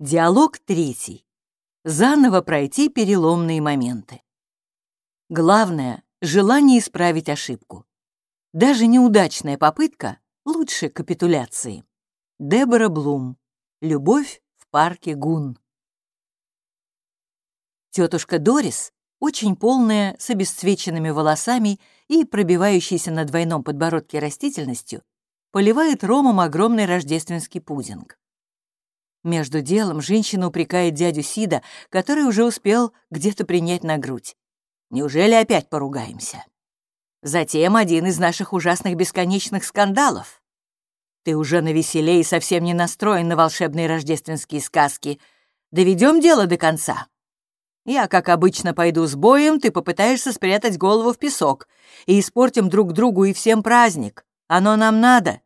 Диалог третий. Заново пройти переломные моменты. Главное — желание исправить ошибку. Даже неудачная попытка лучше капитуляции. Дебора Блум. Любовь в парке Гун. Тетушка Дорис, очень полная, с обесцвеченными волосами и пробивающейся на двойном подбородке растительностью, поливает ромом огромный рождественский пудинг. Между делом женщина упрекает дядю Сида, который уже успел где-то принять на грудь. Неужели опять поругаемся? Затем один из наших ужасных бесконечных скандалов. Ты уже навеселее и совсем не настроен на волшебные рождественские сказки. Доведем дело до конца. Я, как обычно, пойду с боем, ты попытаешься спрятать голову в песок и испортим друг другу и всем праздник. Оно нам надо.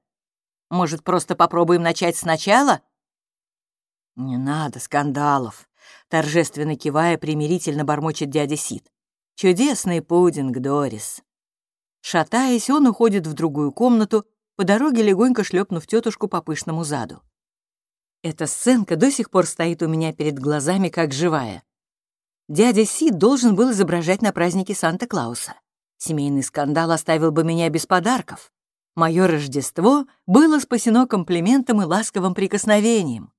Может, просто попробуем начать сначала? «Не надо скандалов», — торжественно кивая, примирительно бормочет дядя Сид. «Чудесный пудинг, Дорис». Шатаясь, он уходит в другую комнату, по дороге легонько шлепнув тетушку по пышному заду. Эта сценка до сих пор стоит у меня перед глазами, как живая. Дядя Сид должен был изображать на празднике Санта-Клауса. Семейный скандал оставил бы меня без подарков. Мое Рождество было спасено комплиментом и ласковым прикосновением.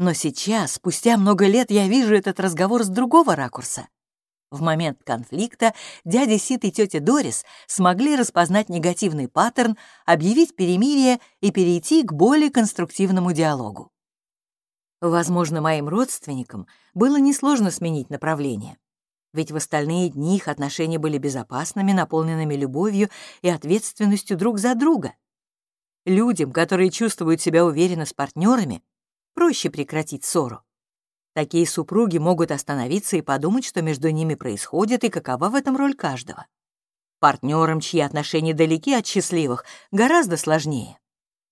Но сейчас, спустя много лет, я вижу этот разговор с другого ракурса. В момент конфликта дядя Сит и тетя Дорис смогли распознать негативный паттерн, объявить перемирие и перейти к более конструктивному диалогу. Возможно, моим родственникам было несложно сменить направление. Ведь в остальные дни их отношения были безопасными, наполненными любовью и ответственностью друг за друга. Людям, которые чувствуют себя уверенно с партнерами, проще прекратить ссору. Такие супруги могут остановиться и подумать, что между ними происходит и какова в этом роль каждого. Партнерам, чьи отношения далеки от счастливых, гораздо сложнее.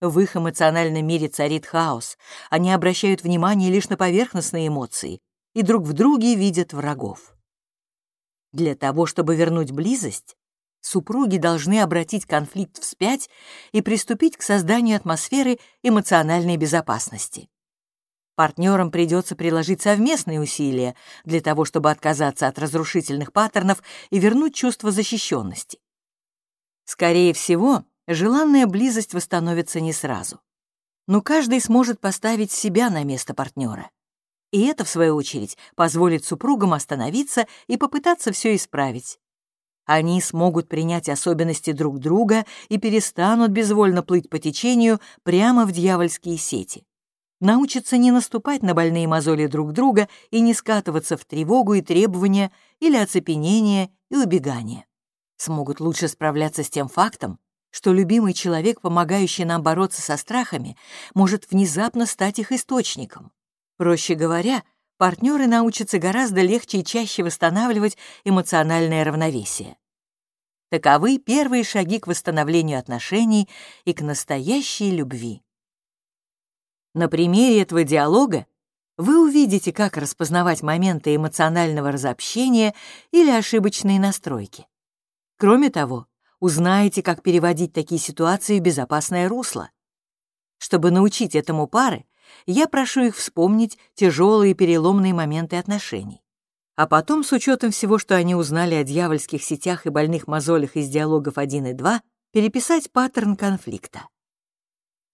В их эмоциональном мире царит хаос, они обращают внимание лишь на поверхностные эмоции и друг в друге видят врагов. Для того, чтобы вернуть близость, супруги должны обратить конфликт вспять и приступить к созданию атмосферы эмоциональной безопасности. Партнерам придется приложить совместные усилия для того, чтобы отказаться от разрушительных паттернов и вернуть чувство защищенности. Скорее всего, желанная близость восстановится не сразу. Но каждый сможет поставить себя на место партнера. И это, в свою очередь, позволит супругам остановиться и попытаться все исправить. Они смогут принять особенности друг друга и перестанут безвольно плыть по течению прямо в дьявольские сети научатся не наступать на больные мозоли друг друга и не скатываться в тревогу и требования или оцепенение и убегание. Смогут лучше справляться с тем фактом, что любимый человек, помогающий нам бороться со страхами, может внезапно стать их источником. Проще говоря, партнеры научатся гораздо легче и чаще восстанавливать эмоциональное равновесие. Таковы первые шаги к восстановлению отношений и к настоящей любви. На примере этого диалога вы увидите, как распознавать моменты эмоционального разобщения или ошибочные настройки. Кроме того, узнаете, как переводить такие ситуации в безопасное русло. Чтобы научить этому пары, я прошу их вспомнить тяжелые переломные моменты отношений. А потом, с учетом всего, что они узнали о дьявольских сетях и больных мозолях из диалогов 1 и 2, переписать паттерн конфликта.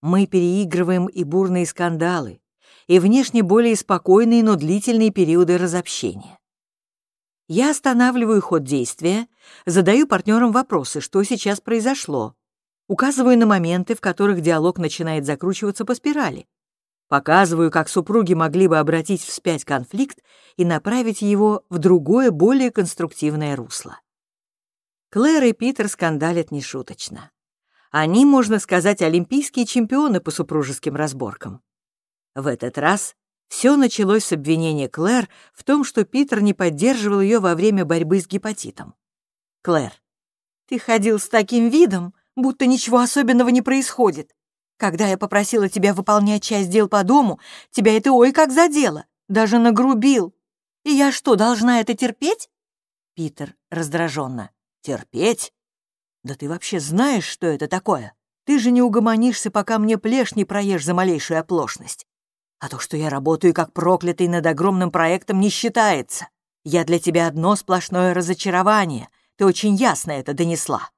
Мы переигрываем и бурные скандалы, и внешне более спокойные, но длительные периоды разобщения. Я останавливаю ход действия, задаю партнерам вопросы, что сейчас произошло, указываю на моменты, в которых диалог начинает закручиваться по спирали, показываю, как супруги могли бы обратить вспять конфликт и направить его в другое, более конструктивное русло. Клэр и Питер скандалят нешуточно. Они, можно сказать, олимпийские чемпионы по супружеским разборкам. В этот раз все началось с обвинения Клэр в том, что Питер не поддерживал ее во время борьбы с гепатитом. «Клэр, ты ходил с таким видом, будто ничего особенного не происходит. Когда я попросила тебя выполнять часть дел по дому, тебя это ой как задело, даже нагрубил. И я что, должна это терпеть?» Питер раздраженно. «Терпеть? «Да ты вообще знаешь, что это такое? Ты же не угомонишься, пока мне плешь проешь за малейшую оплошность. А то, что я работаю как проклятый над огромным проектом, не считается. Я для тебя одно сплошное разочарование. Ты очень ясно это донесла.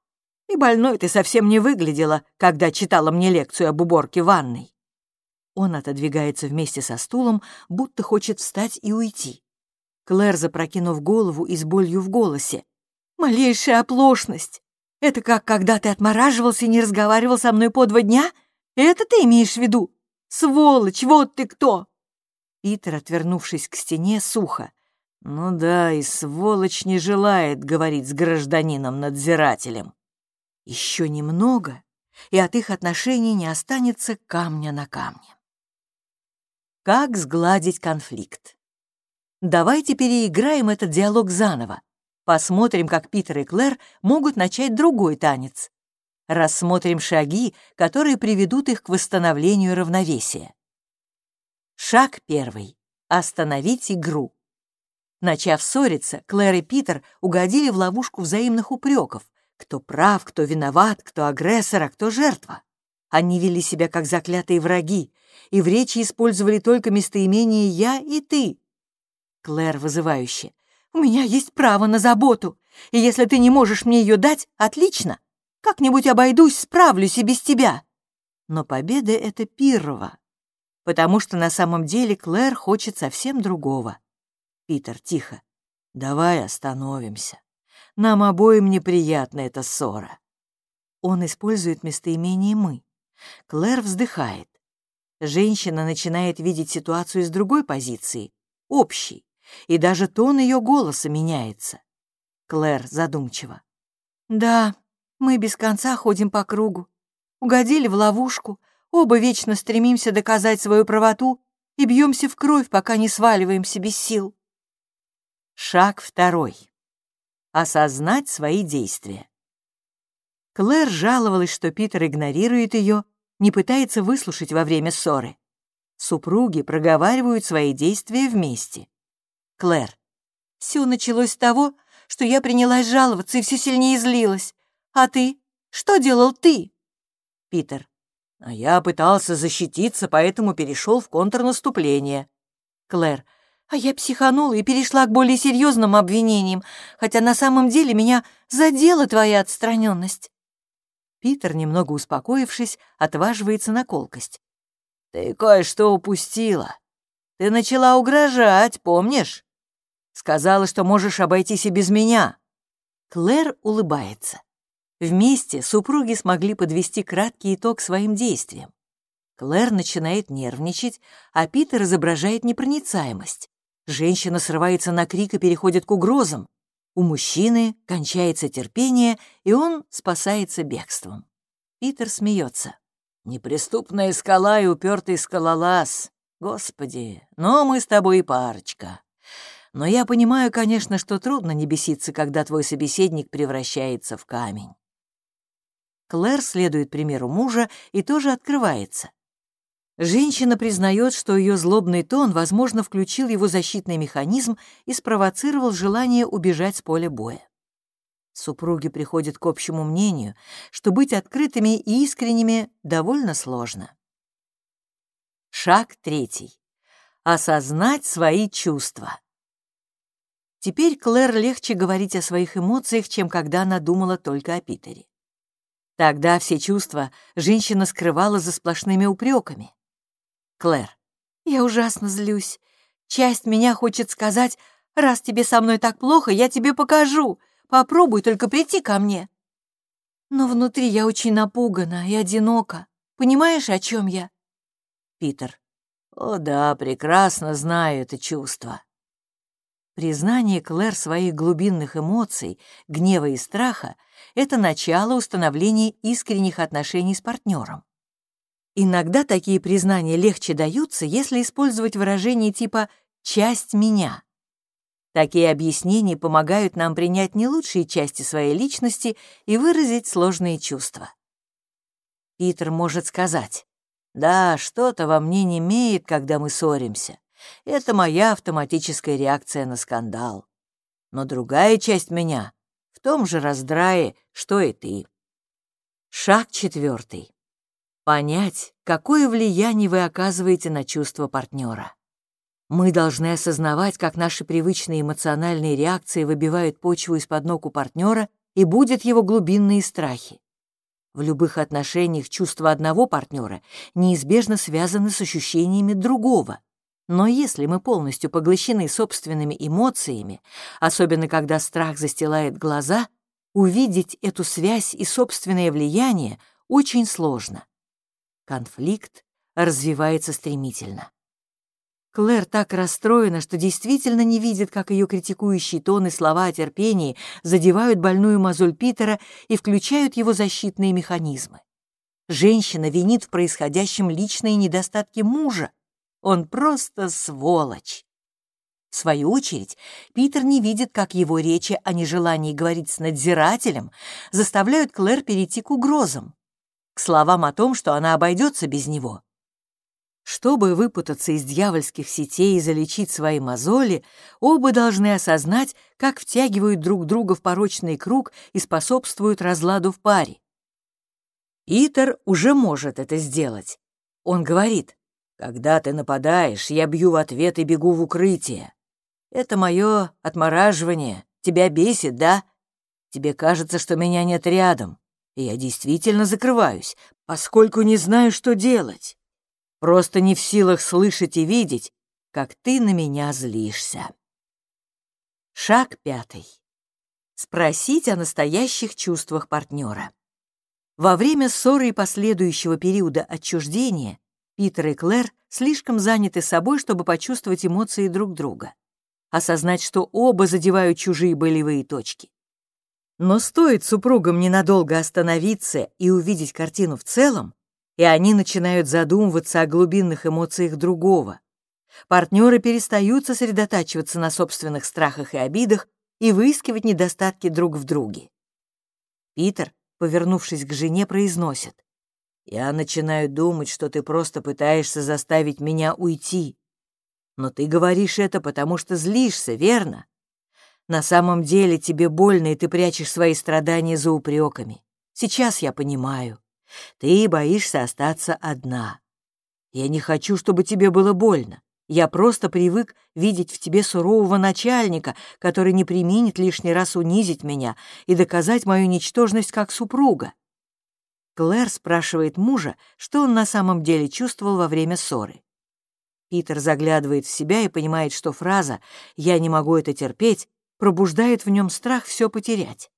И больной ты совсем не выглядела, когда читала мне лекцию об уборке ванной. Он отодвигается вместе со стулом, будто хочет встать и уйти. Клэр, запрокинув голову и с болью в голосе. «Малейшая оплошность! Это как когда ты отмораживался и не разговаривал со мной по два дня? Это ты имеешь в виду? Сволочь, вот ты кто!» Питер, отвернувшись к стене, сухо. «Ну да, и сволочь не желает говорить с гражданином-надзирателем. Еще немного, и от их отношений не останется камня на камне. Как сгладить конфликт? Давайте переиграем этот диалог заново. Посмотрим, как Питер и Клэр могут начать другой танец. Рассмотрим шаги, которые приведут их к восстановлению равновесия. Шаг первый. Остановить игру. Начав ссориться, Клэр и Питер угодили в ловушку взаимных упреков, кто прав, кто виноват, кто агрессор, а кто жертва. Они вели себя как заклятые враги, и в речи использовали только местоимение «я» и «ты». Клэр вызывающе. «У меня есть право на заботу, и если ты не можешь мне ее дать, отлично. Как-нибудь обойдусь, справлюсь и без тебя». Но победа — это Пиррова, потому что на самом деле Клэр хочет совсем другого. Питер, тихо. «Давай остановимся». Нам обоим неприятна эта ссора. Он использует местоимение «мы». Клэр вздыхает. Женщина начинает видеть ситуацию с другой позиции, общей, и даже тон ее голоса меняется. Клэр задумчиво. «Да, мы без конца ходим по кругу. Угодили в ловушку, оба вечно стремимся доказать свою правоту и бьемся в кровь, пока не сваливаемся без сил». Шаг второй осознать свои действия. Клэр жаловалась, что Питер игнорирует ее, не пытается выслушать во время ссоры. Супруги проговаривают свои действия вместе. Клэр. Все началось с того, что я принялась жаловаться и все сильнее злилась. А ты? Что делал ты? Питер. А я пытался защититься, поэтому перешел в контрнаступление. Клэр. А я психанула и перешла к более серьезным обвинениям, хотя на самом деле меня задела твоя отстраненность. Питер, немного успокоившись, отваживается на колкость. «Ты кое-что упустила. Ты начала угрожать, помнишь? Сказала, что можешь обойтись и без меня». Клэр улыбается. Вместе супруги смогли подвести краткий итог своим действиям. Клэр начинает нервничать, а Питер изображает непроницаемость. Женщина срывается на крик и переходит к угрозам. У мужчины кончается терпение, и он спасается бегством. Питер смеется. «Неприступная скала и упертый скалолаз. Господи, но мы с тобой парочка. Но я понимаю, конечно, что трудно не беситься, когда твой собеседник превращается в камень». Клэр следует примеру мужа и тоже открывается. Женщина признает, что ее злобный тон, возможно, включил его защитный механизм и спровоцировал желание убежать с поля боя. Супруги приходят к общему мнению, что быть открытыми и искренними довольно сложно. Шаг третий. Осознать свои чувства. Теперь Клэр легче говорить о своих эмоциях, чем когда она думала только о Питере. Тогда все чувства женщина скрывала за сплошными упреками. Клэр. «Я ужасно злюсь. Часть меня хочет сказать, раз тебе со мной так плохо, я тебе покажу. Попробуй только прийти ко мне». Но внутри я очень напугана и одинока. Понимаешь, о чем я? Питер. О да, прекрасно знаю это чувство. Признание Клэр своих глубинных эмоций, гнева и страха — это начало установления искренних отношений с партнером. Иногда такие признания легче даются, если использовать выражение типа «часть меня». Такие объяснения помогают нам принять не лучшие части своей личности и выразить сложные чувства. Питер может сказать, «Да, что-то во мне не имеет, когда мы ссоримся. Это моя автоматическая реакция на скандал. Но другая часть меня в том же раздрае, что и ты». Шаг четвертый понять, какое влияние вы оказываете на чувства партнера. Мы должны осознавать, как наши привычные эмоциональные реакции выбивают почву из-под ног у партнера и будут его глубинные страхи. В любых отношениях чувства одного партнера неизбежно связаны с ощущениями другого. Но если мы полностью поглощены собственными эмоциями, особенно когда страх застилает глаза, увидеть эту связь и собственное влияние очень сложно. Конфликт развивается стремительно. Клэр так расстроена, что действительно не видит, как ее критикующие тоны слова о терпении задевают больную мозоль Питера и включают его защитные механизмы. Женщина винит в происходящем личные недостатки мужа. Он просто сволочь. В свою очередь, Питер не видит, как его речи о нежелании говорить с надзирателем заставляют Клэр перейти к угрозам, к словам о том, что она обойдется без него. Чтобы выпутаться из дьявольских сетей и залечить свои мозоли, оба должны осознать, как втягивают друг друга в порочный круг и способствуют разладу в паре. Питер уже может это сделать. Он говорит, «Когда ты нападаешь, я бью в ответ и бегу в укрытие. Это мое отмораживание. Тебя бесит, да? Тебе кажется, что меня нет рядом. И я действительно закрываюсь, поскольку не знаю, что делать. Просто не в силах слышать и видеть, как ты на меня злишься. Шаг пятый. Спросить о настоящих чувствах партнера. Во время ссоры и последующего периода отчуждения Питер и Клэр слишком заняты собой, чтобы почувствовать эмоции друг друга, осознать, что оба задевают чужие болевые точки. Но стоит супругам ненадолго остановиться и увидеть картину в целом, и они начинают задумываться о глубинных эмоциях другого. Партнеры перестают сосредотачиваться на собственных страхах и обидах и выискивать недостатки друг в друге. Питер, повернувшись к жене, произносит. «Я начинаю думать, что ты просто пытаешься заставить меня уйти. Но ты говоришь это, потому что злишься, верно? На самом деле тебе больно, и ты прячешь свои страдания за упреками. Сейчас я понимаю. Ты боишься остаться одна. Я не хочу, чтобы тебе было больно. Я просто привык видеть в тебе сурового начальника, который не применит лишний раз унизить меня и доказать мою ничтожность как супруга. Клэр спрашивает мужа, что он на самом деле чувствовал во время ссоры. Питер заглядывает в себя и понимает, что фраза «я не могу это терпеть» пробуждает в нем страх все потерять.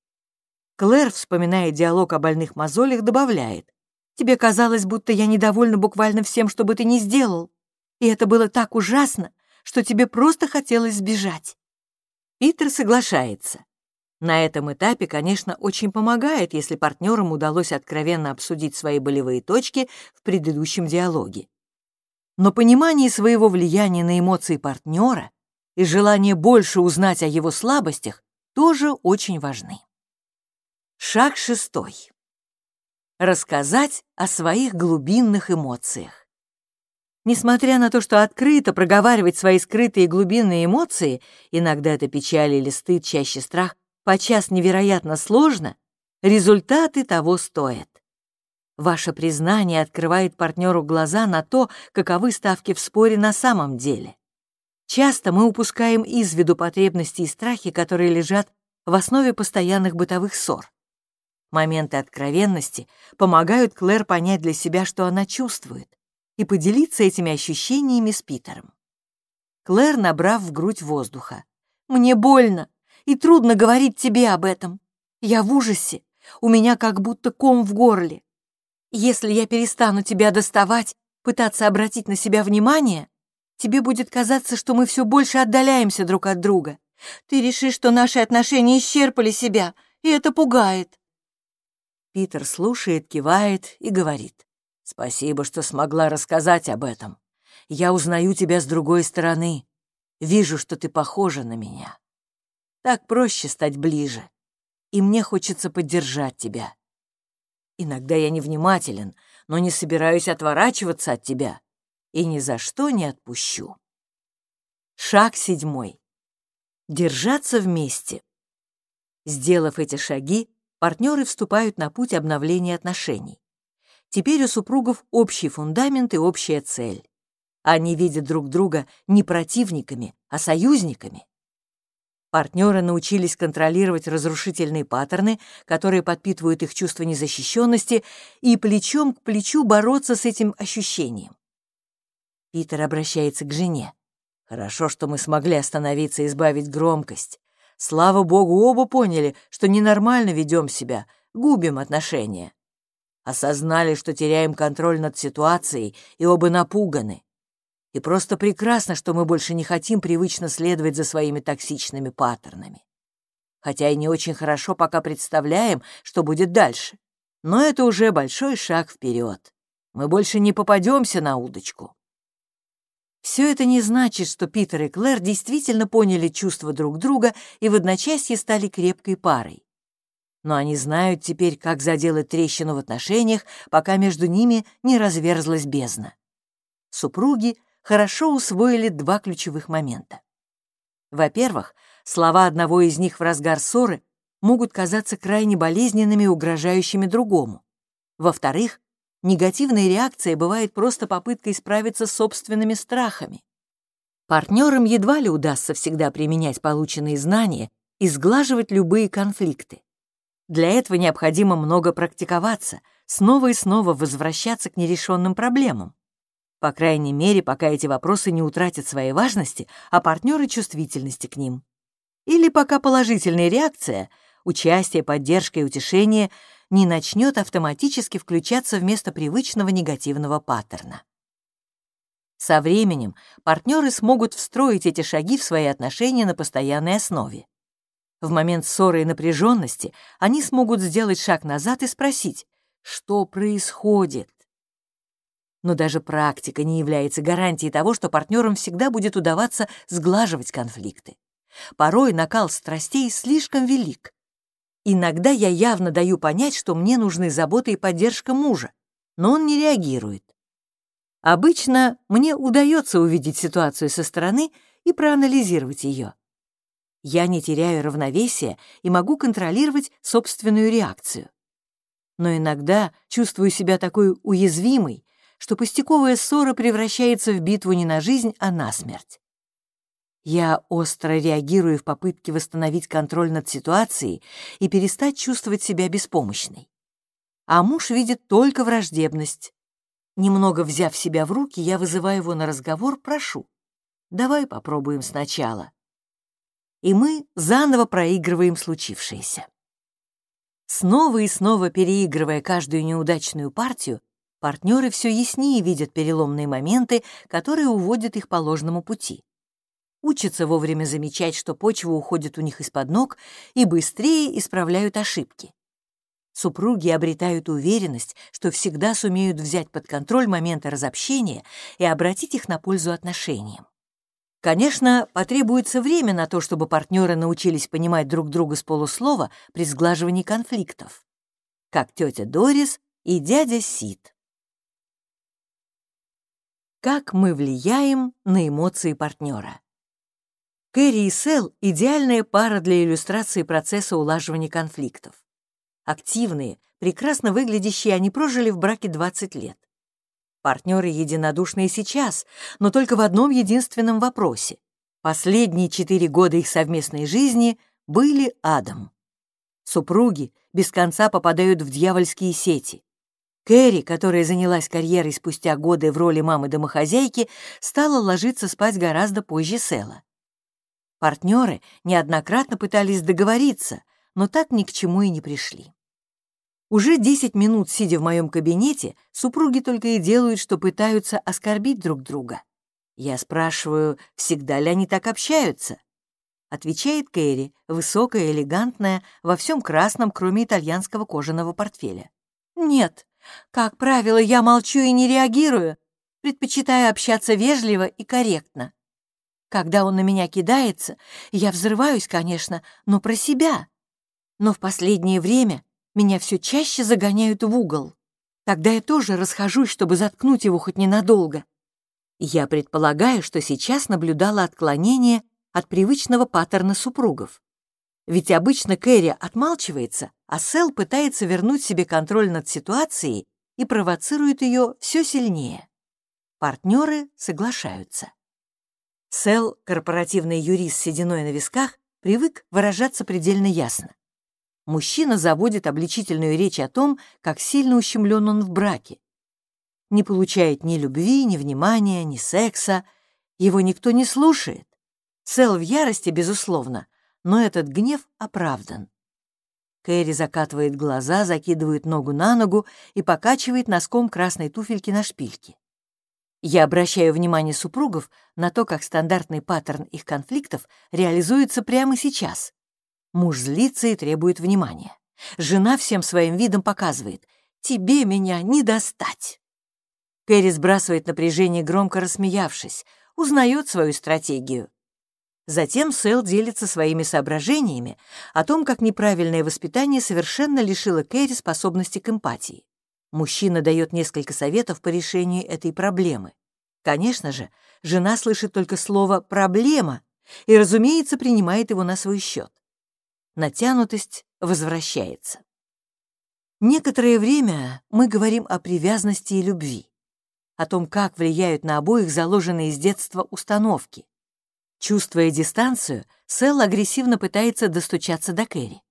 Клэр, вспоминая диалог о больных мозолях, добавляет. «Тебе казалось, будто я недовольна буквально всем, что бы ты ни сделал. И это было так ужасно, что тебе просто хотелось сбежать». Питер соглашается. На этом этапе, конечно, очень помогает, если партнерам удалось откровенно обсудить свои болевые точки в предыдущем диалоге. Но понимание своего влияния на эмоции партнера и желание больше узнать о его слабостях тоже очень важны. Шаг шестой. Рассказать о своих глубинных эмоциях. Несмотря на то, что открыто проговаривать свои скрытые глубинные эмоции, иногда это печаль или стыд, чаще страх, подчас невероятно сложно, результаты того стоят. Ваше признание открывает партнеру глаза на то, каковы ставки в споре на самом деле. Часто мы упускаем из виду потребности и страхи, которые лежат в основе постоянных бытовых ссор. Моменты откровенности помогают Клэр понять для себя, что она чувствует, и поделиться этими ощущениями с Питером. Клэр, набрав в грудь воздуха. «Мне больно, и трудно говорить тебе об этом. Я в ужасе, у меня как будто ком в горле. Если я перестану тебя доставать, пытаться обратить на себя внимание, тебе будет казаться, что мы все больше отдаляемся друг от друга. Ты решишь, что наши отношения исчерпали себя, и это пугает. Питер слушает, кивает и говорит. «Спасибо, что смогла рассказать об этом. Я узнаю тебя с другой стороны. Вижу, что ты похожа на меня. Так проще стать ближе. И мне хочется поддержать тебя. Иногда я невнимателен, но не собираюсь отворачиваться от тебя и ни за что не отпущу. Шаг седьмой. Держаться вместе. Сделав эти шаги, партнеры вступают на путь обновления отношений. Теперь у супругов общий фундамент и общая цель. Они видят друг друга не противниками, а союзниками. Партнеры научились контролировать разрушительные паттерны, которые подпитывают их чувство незащищенности, и плечом к плечу бороться с этим ощущением. Питер обращается к жене. «Хорошо, что мы смогли остановиться и избавить громкость. Слава богу, оба поняли, что ненормально ведем себя, губим отношения. Осознали, что теряем контроль над ситуацией, и оба напуганы. И просто прекрасно, что мы больше не хотим привычно следовать за своими токсичными паттернами. Хотя и не очень хорошо пока представляем, что будет дальше. Но это уже большой шаг вперед. Мы больше не попадемся на удочку. Все это не значит, что Питер и Клэр действительно поняли чувства друг друга и в одночасье стали крепкой парой. Но они знают теперь, как заделать трещину в отношениях, пока между ними не разверзлась бездна. Супруги хорошо усвоили два ключевых момента. Во-первых, слова одного из них в разгар ссоры могут казаться крайне болезненными и угрожающими другому. Во-вторых, негативная реакция бывает просто попыткой справиться с собственными страхами. Партнерам едва ли удастся всегда применять полученные знания и сглаживать любые конфликты. Для этого необходимо много практиковаться, снова и снова возвращаться к нерешенным проблемам. По крайней мере, пока эти вопросы не утратят своей важности, а партнеры чувствительности к ним. Или пока положительная реакция, участие, поддержка и утешение не начнет автоматически включаться вместо привычного негативного паттерна. Со временем партнеры смогут встроить эти шаги в свои отношения на постоянной основе. В момент ссоры и напряженности они смогут сделать шаг назад и спросить, что происходит. Но даже практика не является гарантией того, что партнерам всегда будет удаваться сглаживать конфликты. Порой накал страстей слишком велик. Иногда я явно даю понять, что мне нужны забота и поддержка мужа, но он не реагирует. Обычно мне удается увидеть ситуацию со стороны и проанализировать ее. Я не теряю равновесия и могу контролировать собственную реакцию. Но иногда чувствую себя такой уязвимой, что пустяковая ссора превращается в битву не на жизнь, а на смерть. Я остро реагирую в попытке восстановить контроль над ситуацией и перестать чувствовать себя беспомощной. А муж видит только враждебность. Немного взяв себя в руки, я вызываю его на разговор, прошу. Давай попробуем сначала. И мы заново проигрываем случившееся. Снова и снова переигрывая каждую неудачную партию, партнеры все яснее видят переломные моменты, которые уводят их по ложному пути. Учатся вовремя замечать, что почва уходит у них из-под ног, и быстрее исправляют ошибки. Супруги обретают уверенность, что всегда сумеют взять под контроль моменты разобщения и обратить их на пользу отношениям. Конечно, потребуется время на то, чтобы партнеры научились понимать друг друга с полуслова при сглаживании конфликтов. Как тетя Дорис и дядя Сид. Как мы влияем на эмоции партнера? Кэрри и Сэл — идеальная пара для иллюстрации процесса улаживания конфликтов. Активные, прекрасно выглядящие, они прожили в браке 20 лет. Партнеры единодушные сейчас, но только в одном единственном вопросе. Последние четыре года их совместной жизни были адом. Супруги без конца попадают в дьявольские сети. Кэрри, которая занялась карьерой спустя годы в роли мамы-домохозяйки, стала ложиться спать гораздо позже Сэла. Партнеры неоднократно пытались договориться, но так ни к чему и не пришли. Уже 10 минут, сидя в моем кабинете, супруги только и делают, что пытаются оскорбить друг друга. Я спрашиваю, всегда ли они так общаются? Отвечает Кэрри, высокая, элегантная, во всем красном, кроме итальянского кожаного портфеля. Нет, как правило, я молчу и не реагирую, предпочитая общаться вежливо и корректно. Когда он на меня кидается, я взрываюсь, конечно, но про себя. Но в последнее время меня все чаще загоняют в угол. Тогда я тоже расхожусь, чтобы заткнуть его хоть ненадолго. Я предполагаю, что сейчас наблюдала отклонение от привычного паттерна супругов. Ведь обычно Кэрри отмалчивается, а Сэл пытается вернуть себе контроль над ситуацией и провоцирует ее все сильнее. Партнеры соглашаются. Сэл, корпоративный юрист с сединой на висках, привык выражаться предельно ясно. Мужчина заводит обличительную речь о том, как сильно ущемлен он в браке. Не получает ни любви, ни внимания, ни секса. Его никто не слушает. Сэл в ярости, безусловно, но этот гнев оправдан. Кэрри закатывает глаза, закидывает ногу на ногу и покачивает носком красной туфельки на шпильке. Я обращаю внимание супругов на то, как стандартный паттерн их конфликтов реализуется прямо сейчас. Муж злится и требует внимания. Жена всем своим видом показывает «Тебе меня не достать». Кэрри сбрасывает напряжение, громко рассмеявшись, узнает свою стратегию. Затем Сэл делится своими соображениями о том, как неправильное воспитание совершенно лишило Кэрри способности к эмпатии. Мужчина дает несколько советов по решению этой проблемы. Конечно же, жена слышит только слово «проблема» и, разумеется, принимает его на свой счет. Натянутость возвращается. Некоторое время мы говорим о привязанности и любви, о том, как влияют на обоих заложенные с детства установки. Чувствуя дистанцию, Сэл агрессивно пытается достучаться до Кэрри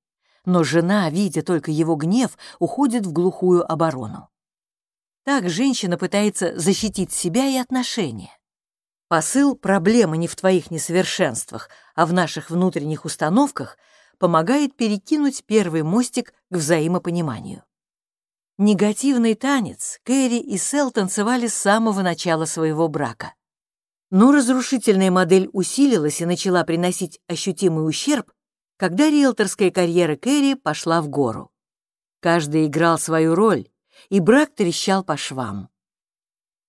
но жена, видя только его гнев, уходит в глухую оборону. Так женщина пытается защитить себя и отношения. Посыл «проблема не в твоих несовершенствах, а в наших внутренних установках» помогает перекинуть первый мостик к взаимопониманию. Негативный танец Кэрри и Сэл танцевали с самого начала своего брака. Но разрушительная модель усилилась и начала приносить ощутимый ущерб, когда риэлторская карьера Кэрри пошла в гору. Каждый играл свою роль, и брак трещал по швам.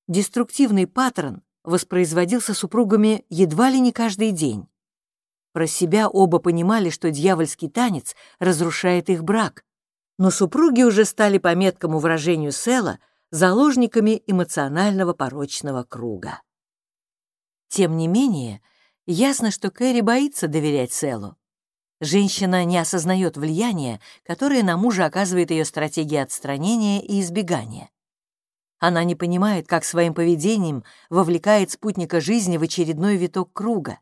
Деструктивный паттерн воспроизводился супругами едва ли не каждый день. Про себя оба понимали, что дьявольский танец разрушает их брак, но супруги уже стали, по меткому выражению Села, заложниками эмоционального порочного круга. Тем не менее, ясно, что Кэрри боится доверять Селу. Женщина не осознает влияния, которое на мужа оказывает ее стратегия отстранения и избегания. Она не понимает, как своим поведением вовлекает спутника жизни в очередной виток круга,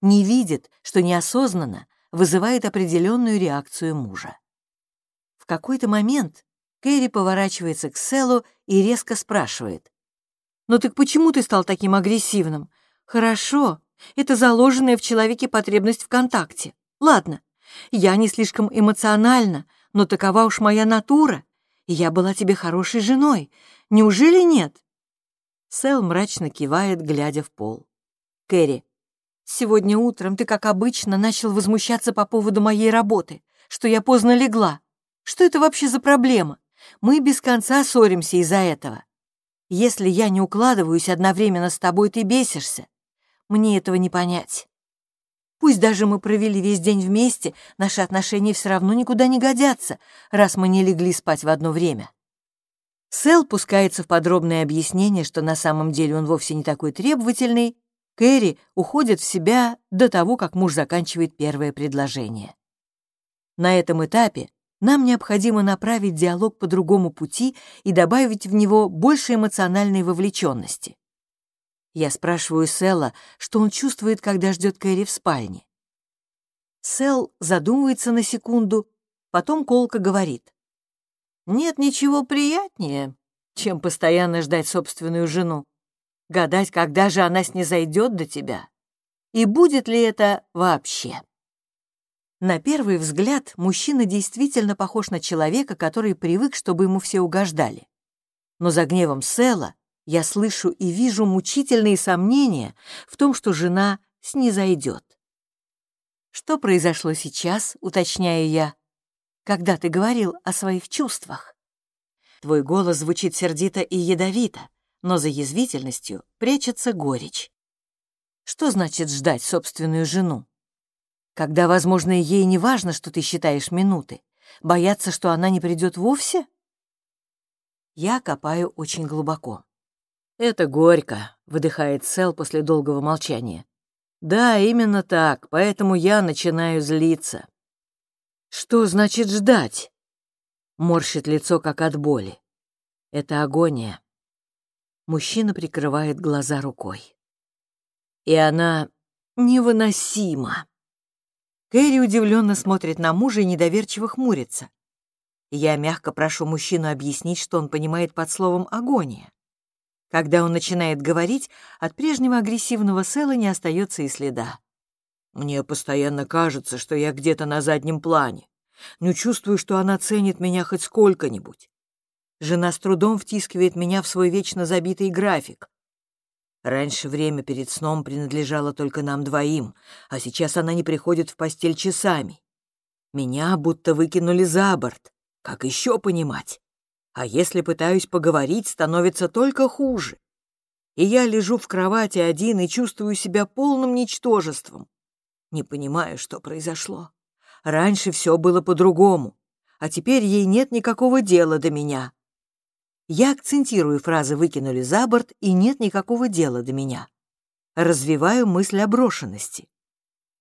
не видит, что неосознанно вызывает определенную реакцию мужа. В какой-то момент Кэрри поворачивается к Селу и резко спрашивает. «Ну так почему ты стал таким агрессивным? Хорошо, это заложенная в человеке потребность в контакте. Ладно, я не слишком эмоциональна, но такова уж моя натура, и я была тебе хорошей женой. Неужели нет?» Сэл мрачно кивает, глядя в пол. «Кэрри, сегодня утром ты, как обычно, начал возмущаться по поводу моей работы, что я поздно легла. Что это вообще за проблема? Мы без конца ссоримся из-за этого. Если я не укладываюсь одновременно с тобой, ты бесишься. Мне этого не понять. Пусть даже мы провели весь день вместе, наши отношения все равно никуда не годятся, раз мы не легли спать в одно время. Сэл пускается в подробное объяснение, что на самом деле он вовсе не такой требовательный. Кэрри уходит в себя до того, как муж заканчивает первое предложение. На этом этапе нам необходимо направить диалог по другому пути и добавить в него больше эмоциональной вовлеченности. Я спрашиваю Сэлла, что он чувствует, когда ждет Кэрри в спальне. Сэл задумывается на секунду, потом колко говорит. «Нет ничего приятнее, чем постоянно ждать собственную жену, гадать, когда же она снизойдет до тебя, и будет ли это вообще». На первый взгляд мужчина действительно похож на человека, который привык, чтобы ему все угождали. Но за гневом Сэла я слышу и вижу мучительные сомнения в том, что жена снизойдет. Что произошло сейчас, уточняю я, когда ты говорил о своих чувствах? Твой голос звучит сердито и ядовито, но за язвительностью прячется горечь. Что значит ждать собственную жену? Когда, возможно, ей не важно, что ты считаешь минуты, бояться, что она не придет вовсе? Я копаю очень глубоко. «Это горько», — выдыхает Сэл после долгого молчания. «Да, именно так, поэтому я начинаю злиться». «Что значит ждать?» Морщит лицо, как от боли. Это агония. Мужчина прикрывает глаза рукой. И она невыносима. Кэрри удивленно смотрит на мужа и недоверчиво хмурится. Я мягко прошу мужчину объяснить, что он понимает под словом «агония». Когда он начинает говорить, от прежнего агрессивного Сэла не остается и следа. Мне постоянно кажется, что я где-то на заднем плане, но чувствую, что она ценит меня хоть сколько-нибудь. Жена с трудом втискивает меня в свой вечно забитый график. Раньше время перед сном принадлежало только нам двоим, а сейчас она не приходит в постель часами. Меня будто выкинули за борт. Как еще понимать? А если пытаюсь поговорить, становится только хуже. И я лежу в кровати один и чувствую себя полным ничтожеством. Не понимаю, что произошло. Раньше все было по-другому, а теперь ей нет никакого дела до меня. Я акцентирую фразы «выкинули за борт» и «нет никакого дела до меня». Развиваю мысль о брошенности.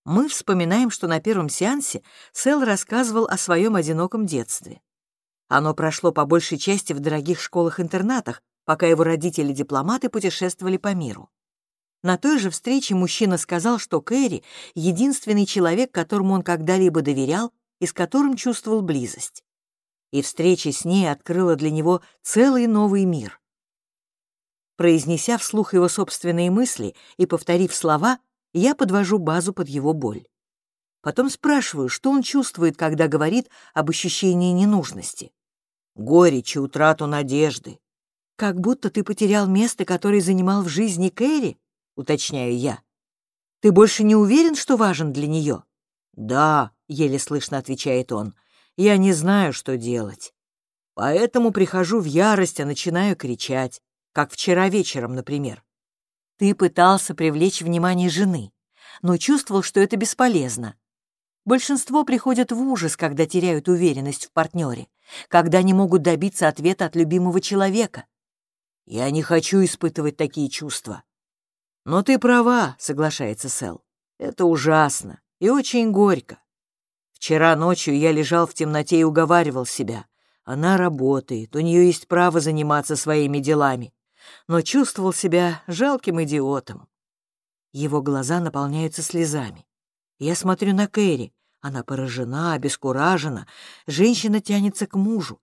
Мы вспоминаем, что на первом сеансе Сэл рассказывал о своем одиноком детстве. Оно прошло по большей части в дорогих школах-интернатах, пока его родители-дипломаты путешествовали по миру. На той же встрече мужчина сказал, что Кэрри — единственный человек, которому он когда-либо доверял и с которым чувствовал близость и встреча с ней открыла для него целый новый мир. Произнеся вслух его собственные мысли и повторив слова, я подвожу базу под его боль. Потом спрашиваю, что он чувствует, когда говорит об ощущении ненужности. Горечь и утрату надежды. «Как будто ты потерял место, которое занимал в жизни Кэрри?» — уточняю я. «Ты больше не уверен, что важен для нее?» «Да», — еле слышно отвечает он, — я не знаю, что делать. Поэтому прихожу в ярость, а начинаю кричать, как вчера вечером, например. Ты пытался привлечь внимание жены, но чувствовал, что это бесполезно. Большинство приходят в ужас, когда теряют уверенность в партнере, когда не могут добиться ответа от любимого человека. Я не хочу испытывать такие чувства. Но ты права, соглашается Сэл. Это ужасно и очень горько. Вчера ночью я лежал в темноте и уговаривал себя. Она работает, у нее есть право заниматься своими делами. Но чувствовал себя жалким идиотом. Его глаза наполняются слезами. Я смотрю на Кэрри. Она поражена, обескуражена. Женщина тянется к мужу.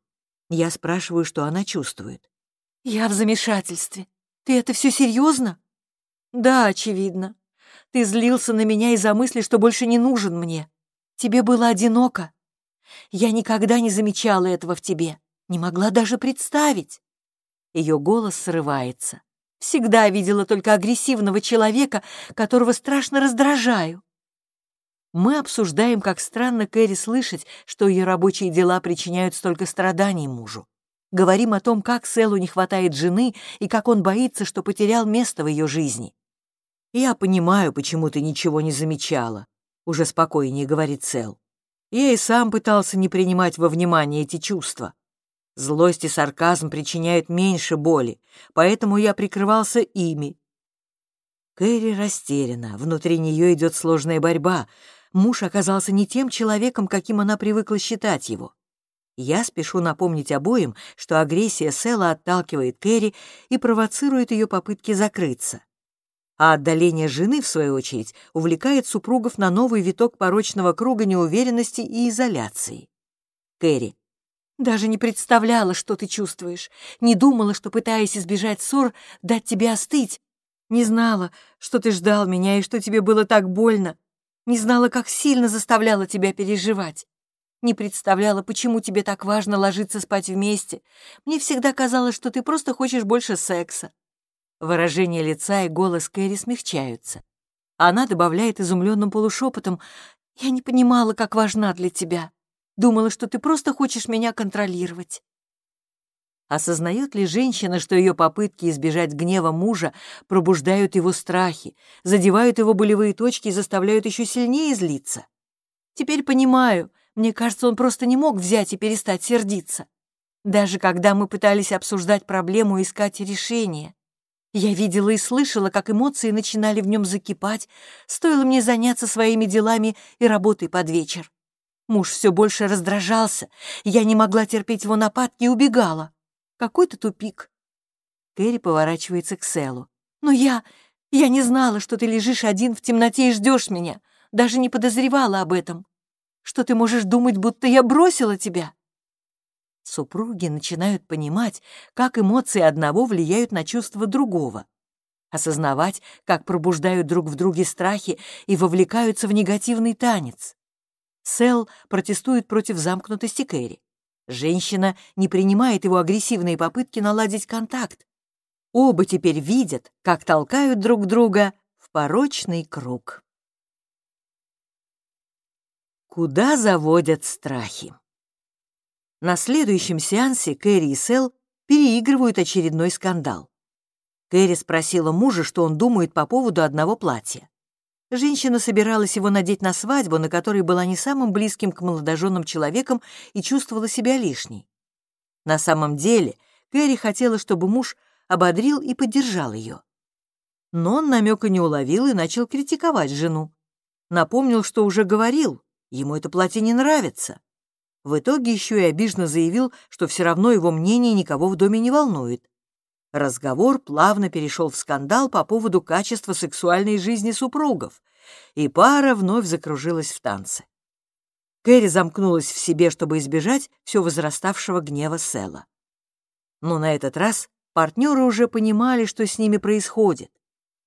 Я спрашиваю, что она чувствует. «Я в замешательстве. Ты это все серьезно?» «Да, очевидно. Ты злился на меня из-за мысли, что больше не нужен мне. Тебе было одиноко? Я никогда не замечала этого в тебе, не могла даже представить. Ее голос срывается. Всегда видела только агрессивного человека, которого страшно раздражаю. Мы обсуждаем, как странно Кэрри слышать, что ее рабочие дела причиняют столько страданий мужу. Говорим о том, как Сэлу не хватает жены и как он боится, что потерял место в ее жизни. Я понимаю, почему ты ничего не замечала. — уже спокойнее говорит Сэл. «Я и сам пытался не принимать во внимание эти чувства. Злость и сарказм причиняют меньше боли, поэтому я прикрывался ими». Кэрри растеряна, внутри нее идет сложная борьба. Муж оказался не тем человеком, каким она привыкла считать его. Я спешу напомнить обоим, что агрессия Сэла отталкивает Кэрри и провоцирует ее попытки закрыться а отдаление жены, в свою очередь, увлекает супругов на новый виток порочного круга неуверенности и изоляции. Кэрри. Даже не представляла, что ты чувствуешь. Не думала, что, пытаясь избежать ссор, дать тебе остыть. Не знала, что ты ждал меня и что тебе было так больно. Не знала, как сильно заставляла тебя переживать. Не представляла, почему тебе так важно ложиться спать вместе. Мне всегда казалось, что ты просто хочешь больше секса. Выражение лица и голос Кэрри смягчаются. Она добавляет изумленным полушепотом «Я не понимала, как важна для тебя. Думала, что ты просто хочешь меня контролировать». Осознает ли женщина, что ее попытки избежать гнева мужа пробуждают его страхи, задевают его болевые точки и заставляют еще сильнее злиться? Теперь понимаю, мне кажется, он просто не мог взять и перестать сердиться. Даже когда мы пытались обсуждать проблему и искать решение. Я видела и слышала, как эмоции начинали в нем закипать, стоило мне заняться своими делами и работой под вечер. Муж все больше раздражался, я не могла терпеть его нападки и убегала. Какой-то тупик. Кэрри поворачивается к Селу. «Но я... я не знала, что ты лежишь один в темноте и ждешь меня. Даже не подозревала об этом. Что ты можешь думать, будто я бросила тебя?» Супруги начинают понимать, как эмоции одного влияют на чувства другого, осознавать, как пробуждают друг в друге страхи и вовлекаются в негативный танец. Сэл протестует против замкнутости Кэрри. Женщина не принимает его агрессивные попытки наладить контакт. Оба теперь видят, как толкают друг друга в порочный круг. Куда заводят страхи? На следующем сеансе Кэрри и Сэл переигрывают очередной скандал. Кэрри спросила мужа, что он думает по поводу одного платья. Женщина собиралась его надеть на свадьбу, на которой была не самым близким к молодоженам человеком и чувствовала себя лишней. На самом деле Кэрри хотела, чтобы муж ободрил и поддержал ее. Но он намека не уловил и начал критиковать жену. Напомнил, что уже говорил, ему это платье не нравится. В итоге еще и обиженно заявил, что все равно его мнение никого в доме не волнует. Разговор плавно перешел в скандал по поводу качества сексуальной жизни супругов, и пара вновь закружилась в танце. Кэрри замкнулась в себе, чтобы избежать все возраставшего гнева Сэла. Но на этот раз партнеры уже понимали, что с ними происходит.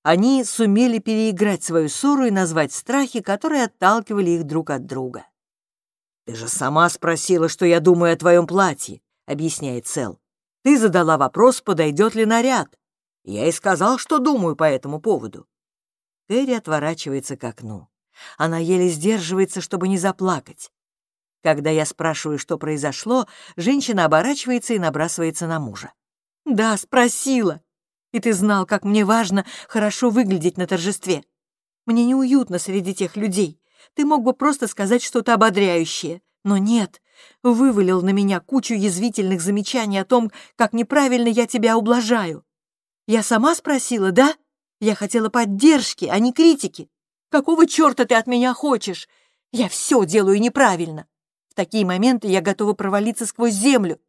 Они сумели переиграть свою ссору и назвать страхи, которые отталкивали их друг от друга. «Ты же сама спросила, что я думаю о твоем платье», — объясняет Сэл. Ты задала вопрос, подойдет ли наряд. Я и сказал, что думаю по этому поводу. Кэрри отворачивается к окну. Она еле сдерживается, чтобы не заплакать. Когда я спрашиваю, что произошло, женщина оборачивается и набрасывается на мужа. «Да, спросила. И ты знал, как мне важно хорошо выглядеть на торжестве. Мне неуютно среди тех людей. Ты мог бы просто сказать что-то ободряющее. Но нет, вывалил на меня кучу язвительных замечаний о том, как неправильно я тебя ублажаю. Я сама спросила, да? Я хотела поддержки, а не критики. Какого черта ты от меня хочешь? Я все делаю неправильно. В такие моменты я готова провалиться сквозь землю.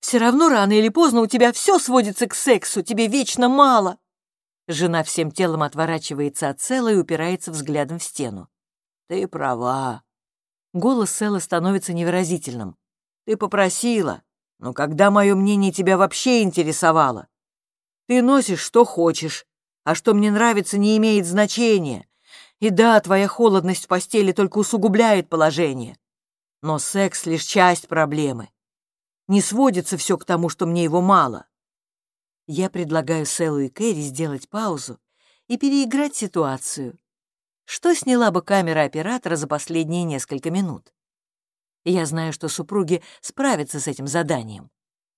Все равно рано или поздно у тебя все сводится к сексу, тебе вечно мало. Жена всем телом отворачивается от Сэла и упирается взглядом в стену. «Ты права. Голос Сэла становится невыразительным. «Ты попросила, но когда мое мнение тебя вообще интересовало? Ты носишь, что хочешь, а что мне нравится, не имеет значения. И да, твоя холодность в постели только усугубляет положение. Но секс — лишь часть проблемы. Не сводится все к тому, что мне его мало. Я предлагаю Сэлу и Кэрри сделать паузу и переиграть ситуацию, что сняла бы камера оператора за последние несколько минут. Я знаю, что супруги справятся с этим заданием.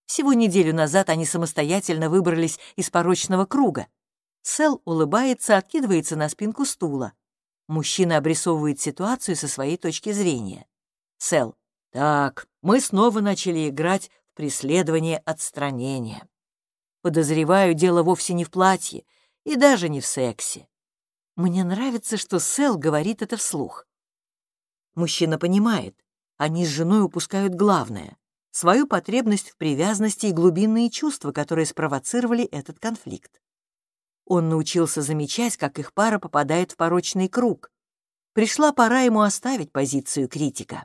Всего неделю назад они самостоятельно выбрались из порочного круга. Сэл улыбается, откидывается на спинку стула. Мужчина обрисовывает ситуацию со своей точки зрения. Сэл. Так, мы снова начали играть в преследование отстранения. Подозреваю, дело вовсе не в платье и даже не в сексе. Мне нравится, что Сэл говорит это вслух. Мужчина понимает, они с женой упускают главное — свою потребность в привязанности и глубинные чувства, которые спровоцировали этот конфликт. Он научился замечать, как их пара попадает в порочный круг. Пришла пора ему оставить позицию критика.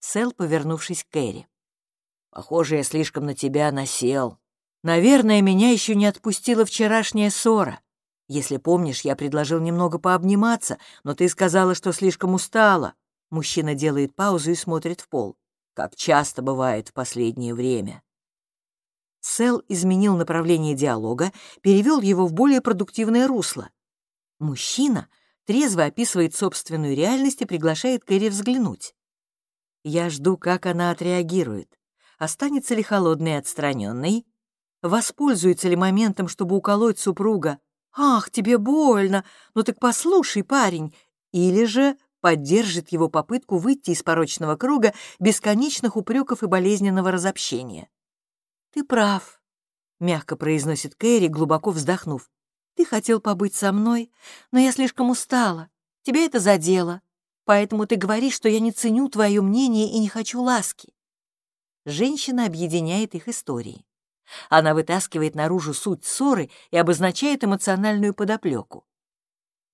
Сэл, повернувшись к Кэрри. «Похоже, я слишком на тебя насел. Наверное, меня еще не отпустила вчерашняя ссора. Если помнишь, я предложил немного пообниматься, но ты сказала, что слишком устала. Мужчина делает паузу и смотрит в пол, как часто бывает в последнее время. Сэл изменил направление диалога, перевел его в более продуктивное русло. Мужчина трезво описывает собственную реальность и приглашает Кэрри взглянуть. Я жду, как она отреагирует. Останется ли холодной и отстраненной? Воспользуется ли моментом, чтобы уколоть супруга «Ах, тебе больно! Ну так послушай, парень!» Или же поддержит его попытку выйти из порочного круга бесконечных упреков и болезненного разобщения. «Ты прав», — мягко произносит Кэрри, глубоко вздохнув. «Ты хотел побыть со мной, но я слишком устала. Тебя это задело. Поэтому ты говоришь, что я не ценю твое мнение и не хочу ласки». Женщина объединяет их истории. Она вытаскивает наружу суть ссоры и обозначает эмоциональную подоплеку.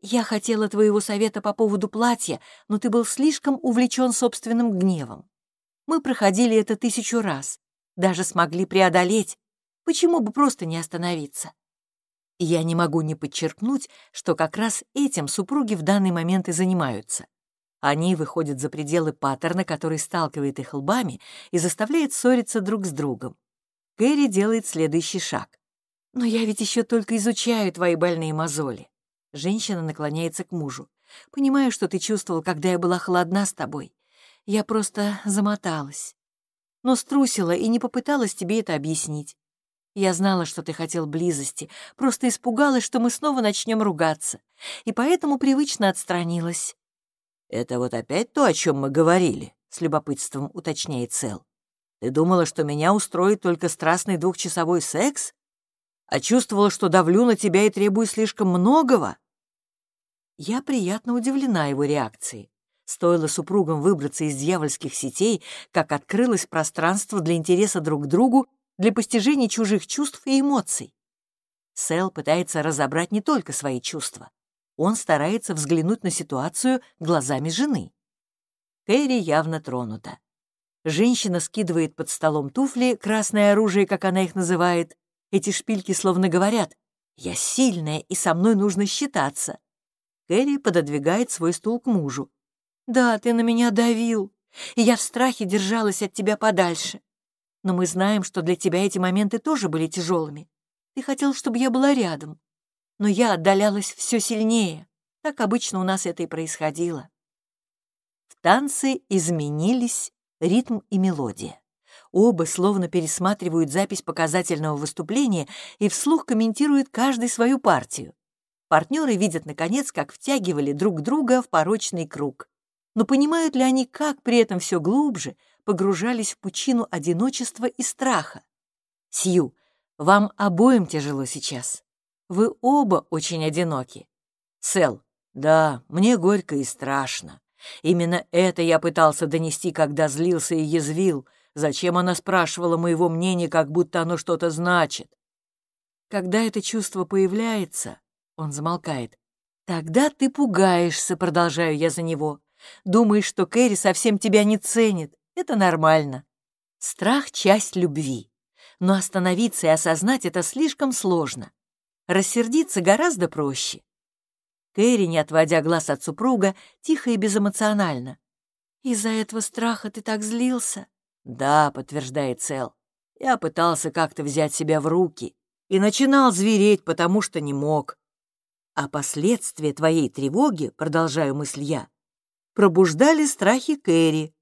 «Я хотела твоего совета по поводу платья, но ты был слишком увлечен собственным гневом. Мы проходили это тысячу раз, даже смогли преодолеть. Почему бы просто не остановиться?» Я не могу не подчеркнуть, что как раз этим супруги в данный момент и занимаются. Они выходят за пределы паттерна, который сталкивает их лбами и заставляет ссориться друг с другом. Кэрри делает следующий шаг. «Но я ведь еще только изучаю твои больные мозоли». Женщина наклоняется к мужу. «Понимаю, что ты чувствовал, когда я была холодна с тобой. Я просто замоталась. Но струсила и не попыталась тебе это объяснить. Я знала, что ты хотел близости, просто испугалась, что мы снова начнем ругаться, и поэтому привычно отстранилась». «Это вот опять то, о чем мы говорили», — с любопытством уточняет Сэл. Ты думала, что меня устроит только страстный двухчасовой секс? А чувствовала, что давлю на тебя и требую слишком многого?» Я приятно удивлена его реакцией. Стоило супругам выбраться из дьявольских сетей, как открылось пространство для интереса друг к другу, для постижения чужих чувств и эмоций. Сэл пытается разобрать не только свои чувства. Он старается взглянуть на ситуацию глазами жены. Кэрри явно тронута. Женщина скидывает под столом туфли, красное оружие, как она их называет. Эти шпильки словно говорят «Я сильная, и со мной нужно считаться». Кэрри пододвигает свой стул к мужу. «Да, ты на меня давил, и я в страхе держалась от тебя подальше. Но мы знаем, что для тебя эти моменты тоже были тяжелыми. Ты хотел, чтобы я была рядом. Но я отдалялась все сильнее. Так обычно у нас это и происходило». В танце изменились ритм и мелодия. Оба словно пересматривают запись показательного выступления и вслух комментируют каждый свою партию. Партнеры видят, наконец, как втягивали друг друга в порочный круг. Но понимают ли они, как при этом все глубже погружались в пучину одиночества и страха? Сью, вам обоим тяжело сейчас. Вы оба очень одиноки. Сэл, да, мне горько и страшно. Именно это я пытался донести, когда злился и язвил. Зачем она спрашивала моего мнения, как будто оно что-то значит? Когда это чувство появляется, он замолкает. Тогда ты пугаешься, продолжаю я за него. Думаешь, что Кэрри совсем тебя не ценит. Это нормально. Страх — часть любви. Но остановиться и осознать это слишком сложно. Рассердиться гораздо проще. Кэрри, не отводя глаз от супруга, тихо и безэмоционально. «Из-за этого страха ты так злился?» «Да», — подтверждает Сэл. «Я пытался как-то взять себя в руки и начинал звереть, потому что не мог. А последствия твоей тревоги, продолжаю мысль я, пробуждали страхи Кэрри.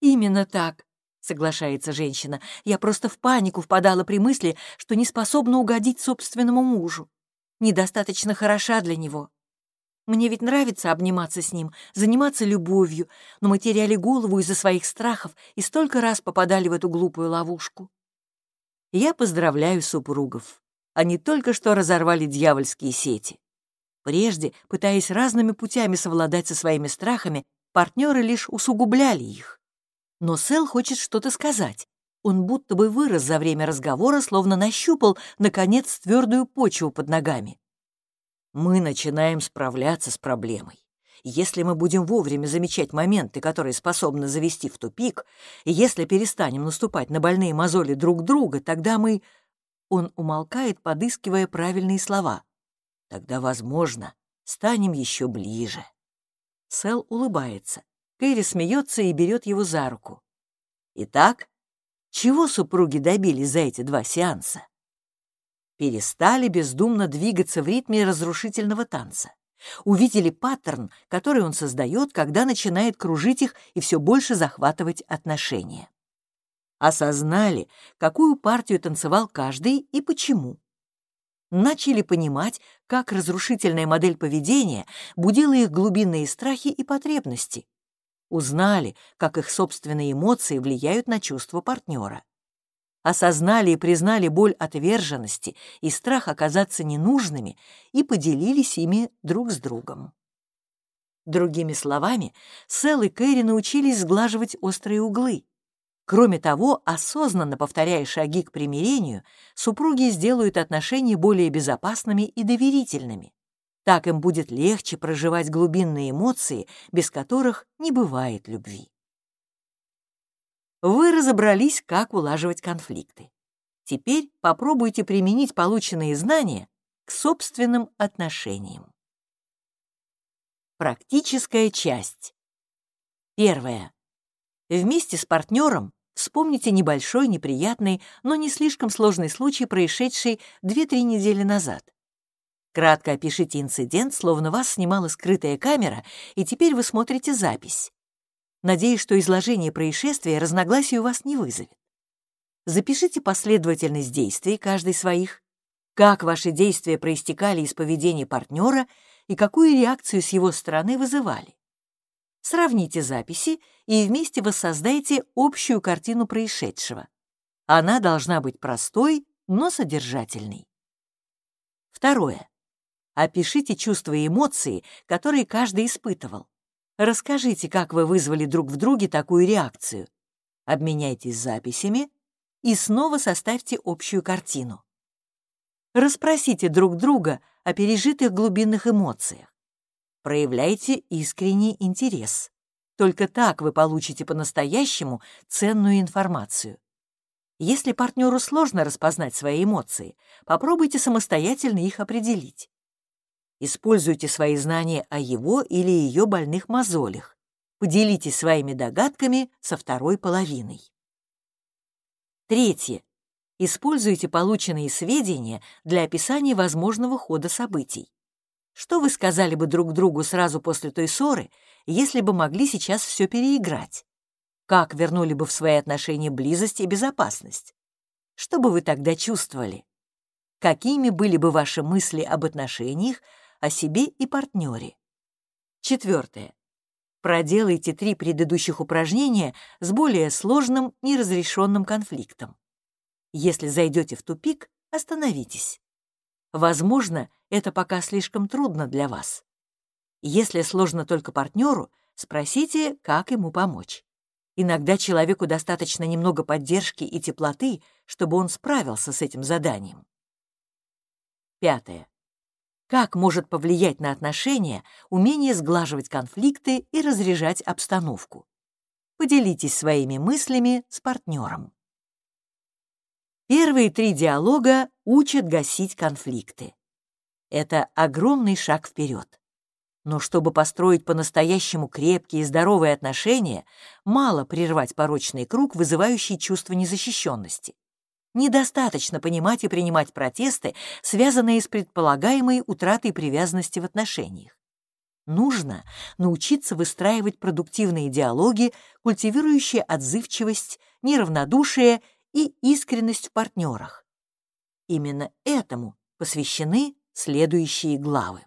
Именно так, соглашается женщина. Я просто в панику впадала при мысли, что не способна угодить собственному мужу. Недостаточно хороша для него. Мне ведь нравится обниматься с ним, заниматься любовью, но мы теряли голову из-за своих страхов и столько раз попадали в эту глупую ловушку. Я поздравляю супругов. Они только что разорвали дьявольские сети. Прежде, пытаясь разными путями совладать со своими страхами, партнеры лишь усугубляли их. Но Сэл хочет что-то сказать. Он будто бы вырос за время разговора, словно нащупал, наконец, твердую почву под ногами мы начинаем справляться с проблемой. Если мы будем вовремя замечать моменты, которые способны завести в тупик, и если перестанем наступать на больные мозоли друг друга, тогда мы... Он умолкает, подыскивая правильные слова. Тогда, возможно, станем еще ближе. Сэл улыбается. Кэрри смеется и берет его за руку. Итак, чего супруги добились за эти два сеанса? Перестали бездумно двигаться в ритме разрушительного танца. Увидели паттерн, который он создает, когда начинает кружить их и все больше захватывать отношения. Осознали, какую партию танцевал каждый и почему. Начали понимать, как разрушительная модель поведения будила их глубинные страхи и потребности. Узнали, как их собственные эмоции влияют на чувства партнера осознали и признали боль отверженности и страх оказаться ненужными и поделились ими друг с другом. Другими словами, Сэл и Кэрри научились сглаживать острые углы. Кроме того, осознанно повторяя шаги к примирению, супруги сделают отношения более безопасными и доверительными. Так им будет легче проживать глубинные эмоции, без которых не бывает любви. Вы разобрались, как улаживать конфликты. Теперь попробуйте применить полученные знания к собственным отношениям. Практическая часть. Первое. Вместе с партнером вспомните небольшой, неприятный, но не слишком сложный случай, происшедший 2-3 недели назад. Кратко опишите инцидент, словно вас снимала скрытая камера, и теперь вы смотрите запись. Надеюсь, что изложение происшествия разногласий у вас не вызовет. Запишите последовательность действий, каждый своих, как ваши действия проистекали из поведения партнера и какую реакцию с его стороны вызывали. Сравните записи и вместе воссоздайте общую картину происшедшего. Она должна быть простой, но содержательной. Второе. Опишите чувства и эмоции, которые каждый испытывал. Расскажите, как вы вызвали друг в друге такую реакцию. Обменяйтесь записями и снова составьте общую картину. Расспросите друг друга о пережитых глубинных эмоциях. Проявляйте искренний интерес. Только так вы получите по-настоящему ценную информацию. Если партнеру сложно распознать свои эмоции, попробуйте самостоятельно их определить. Используйте свои знания о его или ее больных мозолях. Поделитесь своими догадками со второй половиной. Третье. Используйте полученные сведения для описания возможного хода событий. Что вы сказали бы друг другу сразу после той ссоры, если бы могли сейчас все переиграть? Как вернули бы в свои отношения близость и безопасность? Что бы вы тогда чувствовали? Какими были бы ваши мысли об отношениях, о себе и партнере. Четвертое. Проделайте три предыдущих упражнения с более сложным неразрешенным конфликтом. Если зайдете в тупик, остановитесь. Возможно, это пока слишком трудно для вас. Если сложно только партнеру, спросите, как ему помочь. Иногда человеку достаточно немного поддержки и теплоты, чтобы он справился с этим заданием. Пятое. Как может повлиять на отношения умение сглаживать конфликты и разряжать обстановку? Поделитесь своими мыслями с партнером. Первые три диалога учат гасить конфликты. Это огромный шаг вперед. Но чтобы построить по-настоящему крепкие и здоровые отношения, мало прервать порочный круг, вызывающий чувство незащищенности. Недостаточно понимать и принимать протесты, связанные с предполагаемой утратой привязанности в отношениях. Нужно научиться выстраивать продуктивные диалоги, культивирующие отзывчивость, неравнодушие и искренность в партнерах. Именно этому посвящены следующие главы.